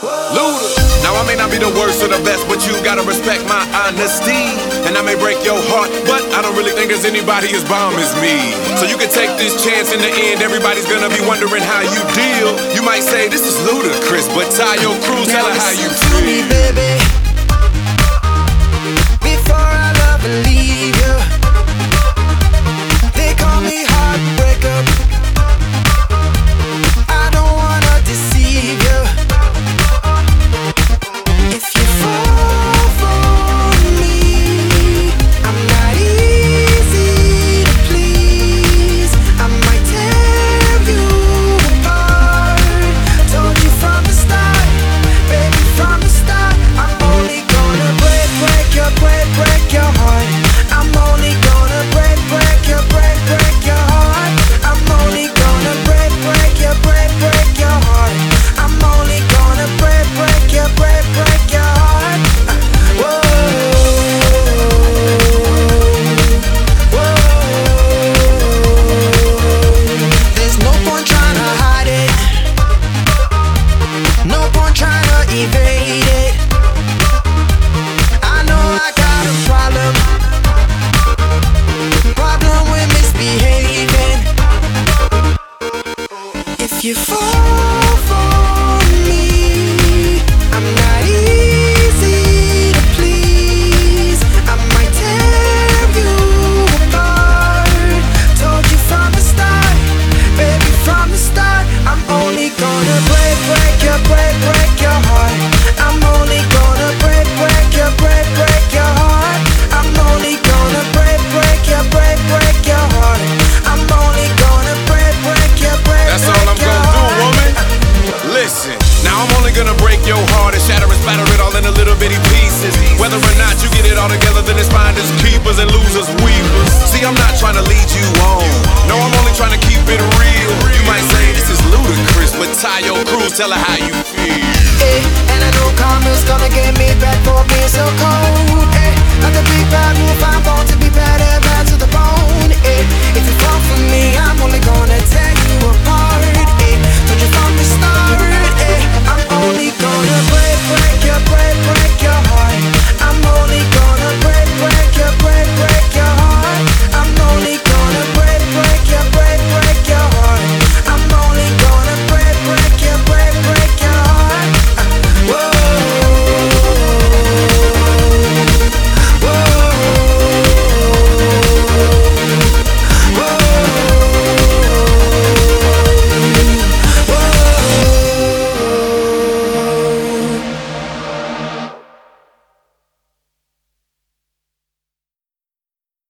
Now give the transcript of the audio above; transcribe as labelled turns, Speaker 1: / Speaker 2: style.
Speaker 1: Luda. Now I may not be the worst or the best, but you gotta respect my honesty. And I may break your heart, but I don't really think there's anybody as bomb as me. So you can take this chance in the end. Everybody's gonna be wondering how you deal. You might say this is ludicrous, but tie your crew, tell her how you feel.
Speaker 2: I know I got a problem. Problem with misbehaving. If you fall for me, I'm not gonna break your heart
Speaker 1: and shatter and splatter it all into little bitty pieces. Whether or not you get it all together, then it's finders, keepers, and losers, weepers. See, I'm not trying to lead you on. No, I'm only trying to keep it real. You might say this is ludicrous, but tie your crews, tell her how you feel.
Speaker 2: Eh, and I know karma's gonna get me back for being so cold. Eh, like a big